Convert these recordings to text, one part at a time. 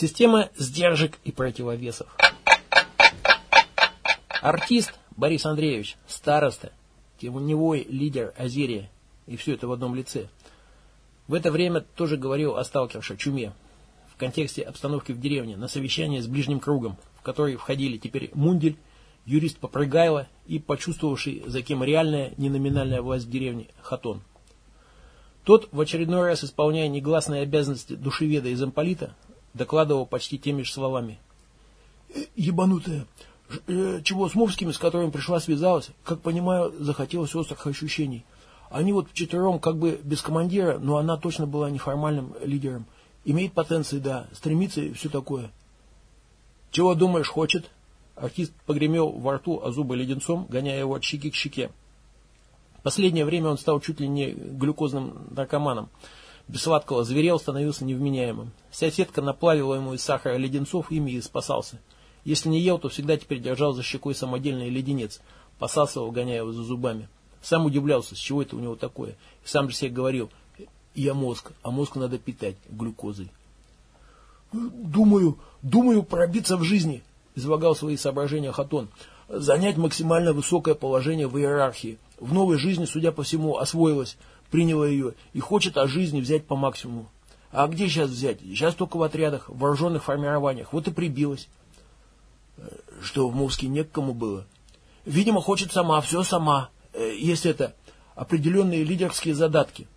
Система сдержек и противовесов. Артист Борис Андреевич, староста, теневой лидер Азерия, и все это в одном лице. В это время тоже говорил о сталкерше, чуме, в контексте обстановки в деревне, на совещании с ближним кругом, в который входили теперь Мундель, юрист Попрыгайло и почувствовавший, за кем реальная, неноминальная власть в деревне, Хатон. Тот, в очередной раз исполняя негласные обязанности душеведа и замполита, докладывал почти теми же словами. «Э, «Ебанутая, э, чего с Мовскими, с которыми пришла, связалась, как понимаю, захотелось острых ощущений. Они вот вчетвером как бы без командира, но она точно была неформальным лидером. Имеет потенции, да, стремится и все такое». «Чего думаешь, хочет?» Артист погремел во рту, а зубы леденцом, гоняя его от щеки к щеке. Последнее время он стал чуть ли не глюкозным наркоманом. Без сладкого зверел, становился невменяемым. Вся сетка наплавила ему из сахара леденцов, ими и спасался. Если не ел, то всегда теперь держал за щекой самодельный леденец, посасывал, гоняя его за зубами. Сам удивлялся, с чего это у него такое. И сам же себе говорил, я мозг, а мозг надо питать глюкозой. «Думаю, думаю пробиться в жизни», – излагал свои соображения Хатон. «Занять максимально высокое положение в иерархии. В новой жизни, судя по всему, освоилась, приняла ее и хочет о жизни взять по максимуму. А где сейчас взять? Сейчас только в отрядах, в вооруженных формированиях. Вот и прибилась. Э, что, в Мувске не к кому было? Видимо, хочет сама, все сама. Э, есть это, определенные лидерские задатки.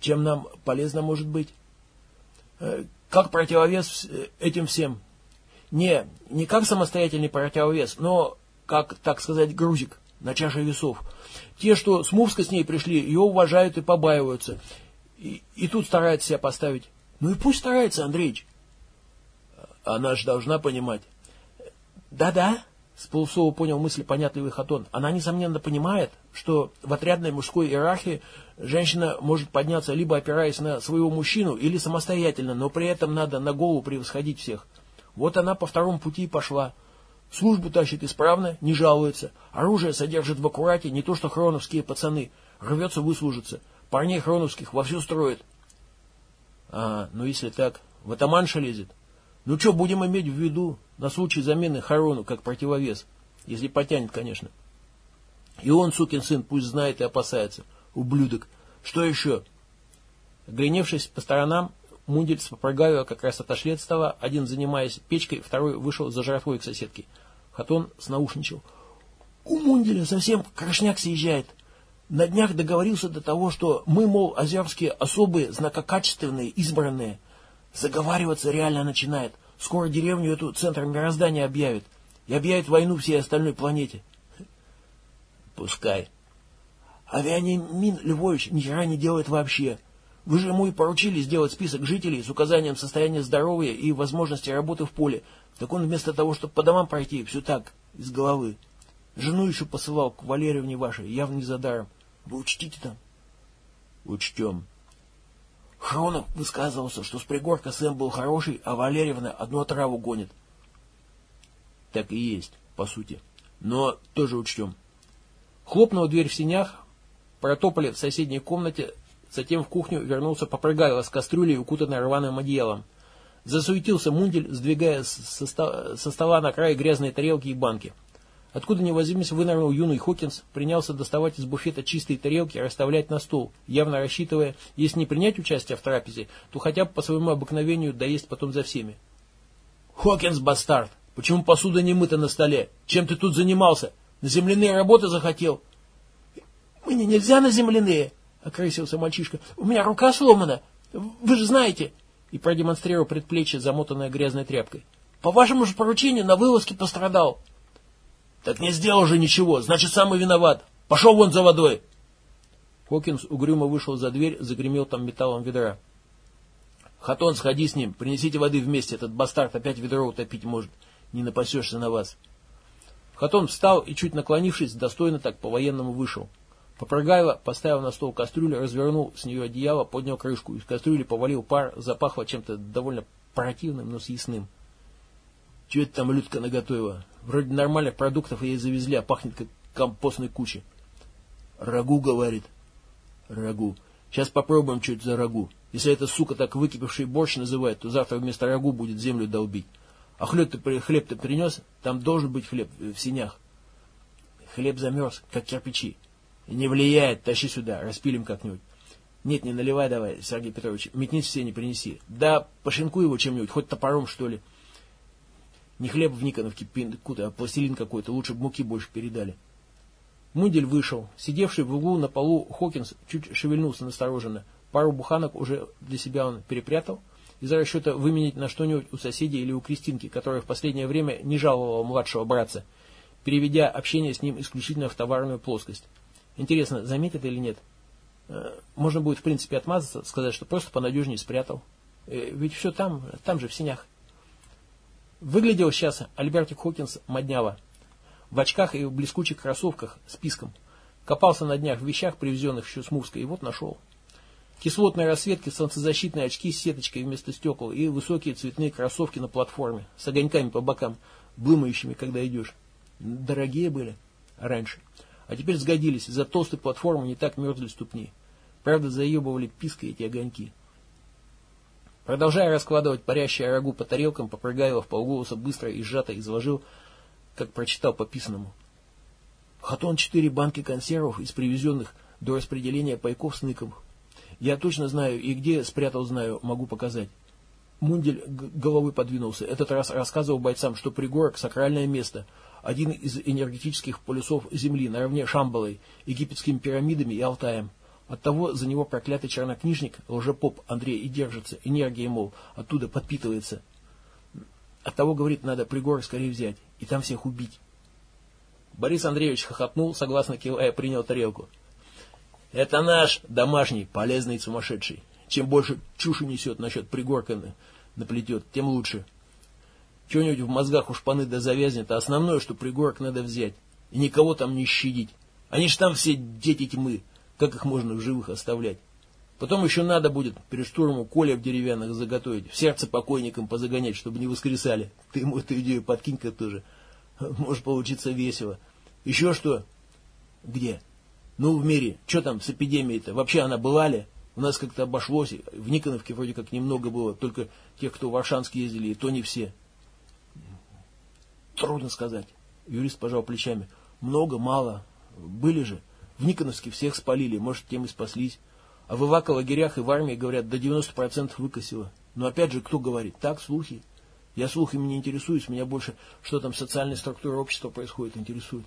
Чем нам полезно может быть? Э, как противовес этим всем? Не, не как самостоятельный противовес, но как, так сказать, грузик на чаше весов. Те, что с Мувска с ней пришли, ее уважают и побаиваются. И, и тут старается себя поставить. Ну и пусть старается, Андреич. Она же должна понимать. Да-да, с полуслова понял мысль понятливый Хатон. Она, несомненно, понимает, что в отрядной мужской иерархии женщина может подняться либо опираясь на своего мужчину, или самостоятельно, но при этом надо на голову превосходить всех. Вот она по второму пути и пошла. Службу тащит исправно, не жалуется. Оружие содержит в аккурате, не то что хроновские пацаны. Рвется выслужиться. Парней хроновских вовсю строит. А, ну если так, в атаманша лезет. Ну что, будем иметь в виду на случай замены Харону как противовес. Если потянет, конечно. И он, сукин сын, пусть знает и опасается. Ублюдок. Что еще? Огляневшись по сторонам, Мундель с Попрыгаю как раз отошли от стола, один занимаясь печкой, второй вышел за жратвой к соседке. Хатон снаушничал. У Мунделя совсем крашняк съезжает. На днях договорился до того, что мы, мол, озерские особые, знакокачественные, избранные. Заговариваться реально начинает. Скоро деревню эту центром мироздания объявит. И объявит войну всей остальной планете. Пускай. А Вениамин Львович ни хера не делает вообще. Вы же ему и поручили сделать список жителей с указанием состояния здоровья и возможности работы в поле. Так он вместо того, чтобы по домам пройти, все так, из головы. Жену еще посылал к Валерьевне вашей, явно не за даром. Вы учтите там? Учтем. Хронов высказывался, что с пригорка Сэм был хороший, а Валерьевна одну отраву гонит. Так и есть, по сути. Но тоже учтем. Хлопнула дверь в синях, протопали в соседней комнате Затем в кухню вернулся попрыгайло с кастрюлей, укутанной рваным одеялом. Засуетился Мундель, сдвигая со, со стола на край грязные тарелки и банки. Откуда ни возьмись, вынырнул юный Хокинс, принялся доставать из буфета чистые тарелки и расставлять на стол, явно рассчитывая, если не принять участие в трапезе, то хотя бы по своему обыкновению доесть потом за всеми. «Хокинс, бастард! Почему посуда не мыта на столе? Чем ты тут занимался? На земляные работы захотел?» «Мне нельзя на земляные!» — окрысился мальчишка. «У меня рука сломана. Вы же знаете!» И продемонстрировал предплечье, замотанное грязной тряпкой. «По вашему же поручению на вылазке пострадал». «Так не сделал же ничего, значит, сам и виноват. Пошел вон за водой!» Хокинс угрюмо вышел за дверь, загремел там металлом ведра. «Хатон, сходи с ним, принесите воды вместе, этот бастард опять ведро утопить может. Не напасешься на вас». Хатон встал и, чуть наклонившись, достойно так по-военному вышел. Попрыгайло, поставил на стол кастрюлю, развернул с нее одеяло, поднял крышку. Из кастрюли повалил пар, запахло чем-то довольно противным, но съестным. Че это там Людка наготовила? Вроде нормальных продуктов ей завезли, а пахнет как компостной кучей. Рагу, говорит. Рагу. Сейчас попробуем чуть за рагу. Если эта сука так выкипевший борщ называет, то завтра вместо рагу будет землю долбить. А хлеб ты, хлеб принес? Там должен быть хлеб в синях. Хлеб замерз, как кирпичи. Не влияет, тащи сюда, распилим как-нибудь. Нет, не наливай давай, Сергей Петрович, метнись все не принеси. Да пошинкуй его чем-нибудь, хоть топором, что ли. Не хлеб в Никоновке пинкут, а пластилин какой-то, лучше бы муки больше передали. Мудель вышел. Сидевший в углу на полу Хокинс чуть шевельнулся настороженно. Пару буханок уже для себя он перепрятал, из-за расчета выменить на что-нибудь у соседей или у Кристинки, которая в последнее время не жаловала младшего братца, переведя общение с ним исключительно в товарную плоскость. Интересно, заметит или нет? Э, можно будет, в принципе, отмазаться, сказать, что просто понадежнее спрятал. Э, ведь все там, там же, в синях. Выглядел сейчас Альбертик Хокинс модняво. В очках и в блескучих кроссовках с писком. Копался на днях в вещах, привезенных еще с Мурска, и вот нашел. Кислотные расцветки, солнцезащитные очки с сеточкой вместо стекол и высокие цветные кроссовки на платформе с огоньками по бокам, блымающими, когда идешь. Дорогие были раньше. А теперь сгодились. За толстой платформой не так мерзли ступни. Правда, заебывали пиской эти огоньки. Продолжая раскладывать парящее рагу по тарелкам, Попрыгаева в полголоса быстро и сжато изложил, как прочитал по писанному. Хатон четыре банки консервов из привезенных до распределения пайков с ныком я точно знаю, и где спрятал знаю, могу показать. Мундель головой подвинулся. Этот раз рассказывал бойцам, что пригорок – сакральное место, один из энергетических полюсов Земли, наравне Шамбалой, египетскими пирамидами и Алтаем. Оттого за него проклятый чернокнижник, лжепоп Андрей и держится, энергия, мол, оттуда подпитывается. Оттого, говорит, надо пригорок скорее взять, и там всех убить. Борис Андреевич хохотнул, согласно кивая, принял тарелку. Это наш домашний, полезный сумасшедший. Чем больше чуши несет насчет пригорка наплетет, тем лучше. Что-нибудь в мозгах у шпаны да завязнет, а основное, что пригорок надо взять. И никого там не щадить. Они ж там все дети тьмы. Как их можно в живых оставлять? Потом еще надо будет перед штурмом коля в деревянных заготовить, в сердце покойникам позагонять, чтобы не воскресали. Ты ему эту идею подкинь-ка тоже. Может получиться весело. Еще что? Где? Ну, в мире, что там с эпидемией-то? Вообще она была ли? У нас как-то обошлось. В Никоновке вроде как немного было, только тех, кто в Аршанск ездили, и то не все. Трудно сказать. Юрист пожал плечами. Много, мало. Были же. В Никоновске всех спалили, может, тем и спаслись. А в эвако-лагерях и в армии, говорят, до 90% выкосило. Но опять же, кто говорит? Так, слухи. Я слухами не интересуюсь, меня больше, что там социальная структура общества происходит, интересует.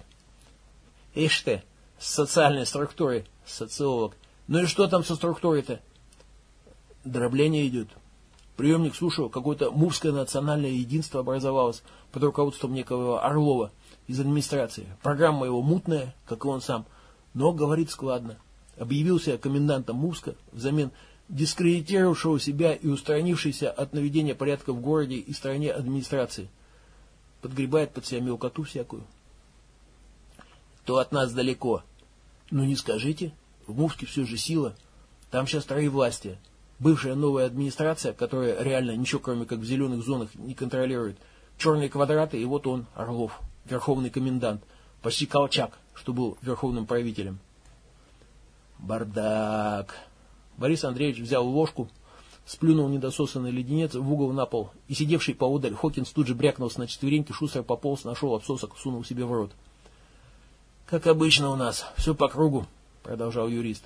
Ишь ты, с социальной структурой, социолог. Ну и что там со структурой-то? Дробление идет. Приемник слушал, какое-то мувское национальное единство образовалось под руководством некого Орлова из администрации. Программа его мутная, как и он сам, но говорит складно. Объявился комендантом Мувска взамен дискредитировавшего себя и устранившийся от наведения порядка в городе и стране администрации. Подгребает под себя мелкоту всякую. То от нас далеко, ну не скажите, в Мувске все же сила. Там сейчас власти. Бывшая новая администрация, которая реально ничего кроме как в зеленых зонах не контролирует. Черные квадраты, и вот он, Орлов, верховный комендант. Почти Колчак, что был верховным правителем. Бардак. Борис Андреевич взял ложку, сплюнул недососанный леденец в угол на пол, и сидевший поодаль Хокинс тут же брякнулся на четвереньки, шустро пополз, нашел обсосок, сунул себе в рот. Как обычно у нас, все по кругу, продолжал юрист.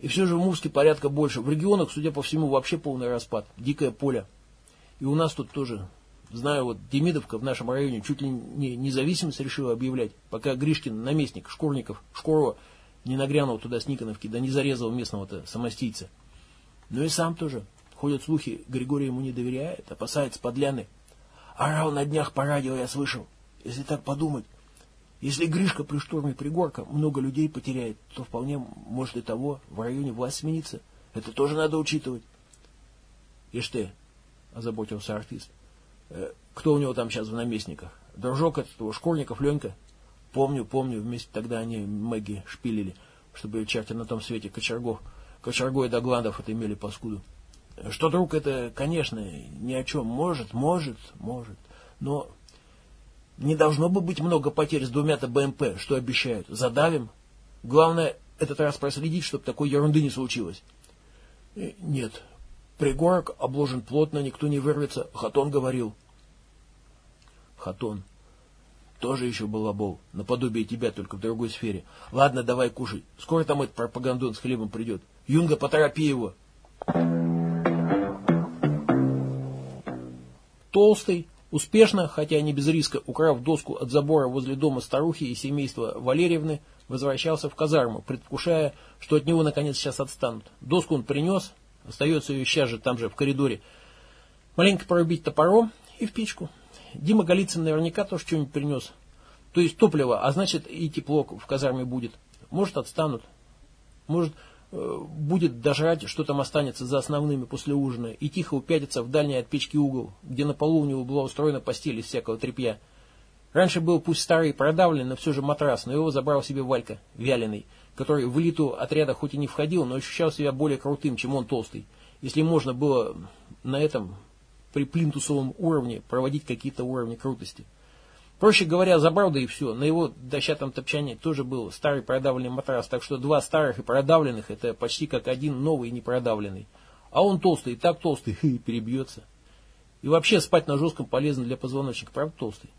И все же в Мувске порядка больше. В регионах, судя по всему, вообще полный распад. Дикое поле. И у нас тут тоже. Знаю, вот Демидовка в нашем районе чуть ли не независимость решила объявлять, пока Гришкин, наместник Шкурников, Шкурова, не нагрянул туда с Никоновки, да не зарезал местного-то самостийца. Ну и сам тоже. Ходят слухи, Григорий ему не доверяет, опасается подляны. Орал на днях по радио, я слышал. Если так подумать, если Гришка при штурме пригорка много людей потеряет, то вполне может и того в районе власть сменится. Это тоже надо учитывать. Ишь ты, озаботился артист. Э, кто у него там сейчас в наместниках? Дружок этого, Шкурников, Ленька? Помню, помню, вместе тогда они Мэгги шпилили, чтобы черти на том свете кочергов, кочергой до гландов это имели паскуду. Что, друг, это, конечно, ни о чем. Может, может, может. Но не должно бы быть много потерь с двумя-то БМП, что обещают. Задавим. Главное, этот раз проследить, чтобы такой ерунды не случилось? Э, нет. Пригорок обложен плотно, никто не вырвется. Хатон говорил. Хатон. Тоже еще балабол. Наподобие тебя, только в другой сфере. Ладно, давай кушай. Скоро там этот пропагандон с хлебом придет. Юнга, поторопи его. Толстый, успешно, хотя не без риска, украв доску от забора возле дома старухи и семейства Валерьевны, возвращался в казарму, предвкушая, что от него наконец сейчас отстанут. Доску он принес, остается ее сейчас же там же в коридоре. Маленько порубить топором и в печку. Дима Голицын наверняка тоже что-нибудь принес. То есть топливо, а значит и тепло в казарме будет. Может отстанут. Может будет дожрать, что там останется за основными после ужина, и тихо упятиться в дальний от печки угол, где на полу у него была устроена постель из всякого тряпья. Раньше был пусть старый и продавленный, но все же матрас, но его забрал себе Валька, вяленый, который в элиту отряда хоть и не входил, но ощущал себя более крутым, чем он толстый. Если можно было на этом при плинтусовом уровне проводить какие-то уровни крутости. Проще говоря, забрал да и все. На его дощатом топчане тоже был старый продавленный матрас, так что два старых и продавленных это почти как один новый и не продавленный. А он толстый, и так толстый, и перебьется. И вообще спать на жестком полезно для позвоночника, правда толстый?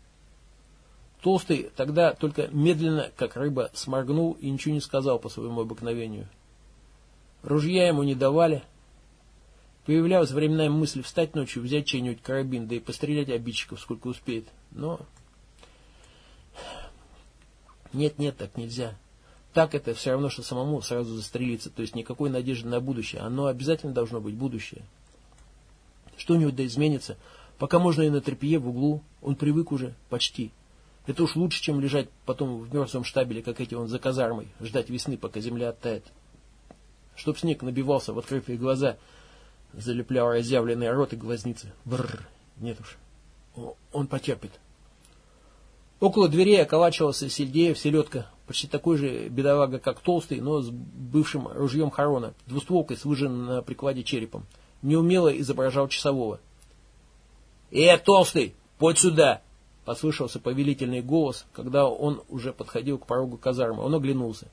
Толстый тогда только медленно, как рыба, сморгнул и ничего не сказал по своему обыкновению. Ружья ему не давали, Появлялась временная мысль встать ночью, взять чей-нибудь карабин, да и пострелять обидчиков, сколько успеет. Но... Нет, нет, так нельзя. Так это все равно, что самому сразу застрелиться. То есть никакой надежды на будущее. Оно обязательно должно быть будущее. Что у него да изменится? Пока можно и на тряпье в углу. Он привык уже, почти. Это уж лучше, чем лежать потом в мертвом штабеле, как эти он за казармой, ждать весны, пока земля оттает. Чтоб снег набивался в открытые глаза – залеплял разъявленный рот и глазницы. Бррр, нет уж, он потерпит. Около дверей околачивался Сельдеев селедка, почти такой же бедовага, как толстый, но с бывшим ружьем Харона, двустволкой с выжженным на прикладе черепом. Неумело изображал часового. «Э, толстый, подь сюда!» Послышался повелительный голос, когда он уже подходил к порогу казармы. Он оглянулся.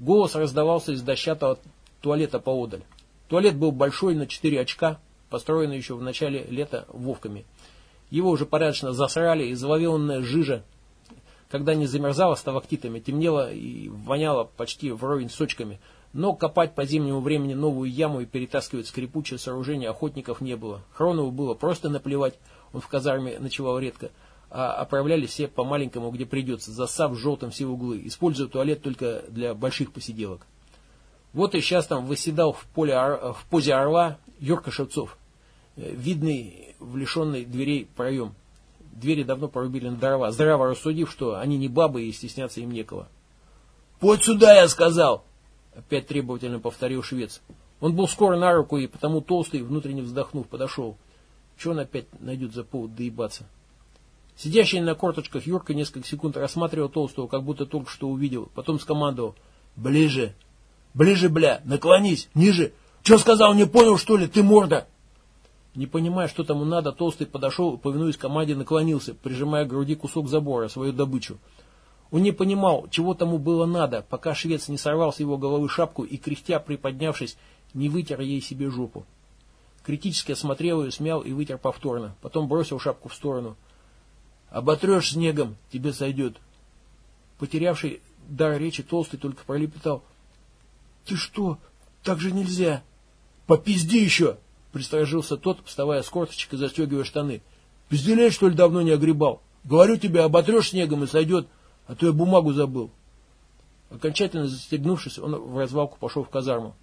Голос раздавался из дощатого туалета поодаль. Туалет был большой, на 4 очка, построенный еще в начале лета вовками. Его уже порядочно засрали, и завовеланная жижа, когда не замерзала сталактитами, темнела и воняла почти вровень сочками. Но копать по зимнему времени новую яму и перетаскивать скрипучее сооружение охотников не было. Хронову было просто наплевать, он в казарме ночевал редко, а оправляли все по-маленькому, где придется, засав желтым все углы, используя туалет только для больших посиделок. Вот и сейчас там выседал в, поле, в позе орла Юрка Шевцов, видный в лишенной дверей проем. Двери давно порубили на дрова, здраво рассудив, что они не бабы и стесняться им некого. «Подь сюда, я сказал!» Опять требовательно повторил швец. Он был скоро на руку и потому толстый, внутренне вздохнув, подошел. Че он опять найдет за повод доебаться? Сидящий на корточках Юрка несколько секунд рассматривал толстого, как будто только что увидел. Потом скомандовал «Ближе!» Ближе, бля, наклонись, ниже. Че сказал, не понял, что ли, ты морда? Не понимая, что тому надо, Толстый подошел и, повинуясь команде, наклонился, прижимая к груди кусок забора, свою добычу. Он не понимал, чего тому было надо, пока швец не сорвал с его головы шапку и, кряхтя приподнявшись, не вытер ей себе жопу. Критически осмотрел ее, смял и вытер повторно. Потом бросил шапку в сторону. «Оботрешь снегом, тебе сойдет». Потерявший дар речи Толстый только пролепетал. «Ты что? Так же нельзя!» «Попизди еще!» — пристражился тот, вставая с корточек и застегивая штаны. «Пизделей, что ли, давно не огребал? Говорю тебе, оботрешь снегом и сойдет, а то я бумагу забыл». Окончательно застегнувшись, он в развалку пошел в казарму.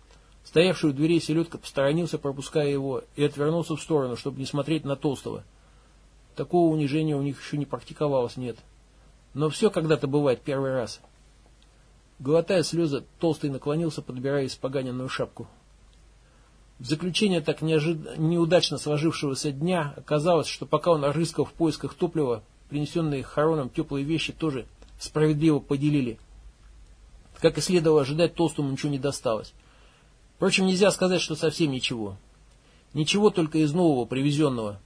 Стоявший у дверей селедка посторонился, пропуская его, и отвернулся в сторону, чтобы не смотреть на Толстого. Такого унижения у них еще не практиковалось, нет. Но все когда-то бывает первый раз. Глотая слезы, Толстый наклонился, подбирая испоганенную шапку. В заключение так неожид... неудачно сложившегося дня оказалось, что пока он рыскал в поисках топлива, принесенные Хароном теплые вещи тоже справедливо поделили. Как и следовало ожидать, Толстому ничего не досталось. Впрочем, нельзя сказать, что совсем ничего. Ничего только из нового, привезенного.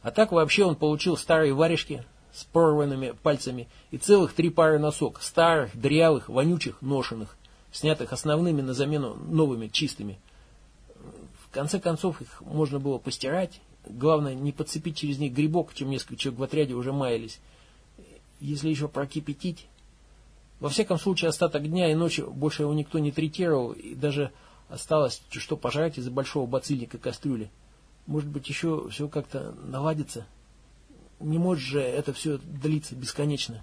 А так вообще он получил старые варежки, с порванными пальцами и целых три пары носок, старых, дрявых, вонючих, ношенных. снятых основными на замену новыми, чистыми. В конце концов их можно было постирать, главное не подцепить через них грибок, чем несколько человек в отряде уже маялись. Если еще прокипятить... Во всяком случае, остаток дня и ночи больше его никто не третировал, и даже осталось что пожрать из-за большого бацильника кастрюли. Может быть, еще все как-то наладится? Не может же это все длиться бесконечно.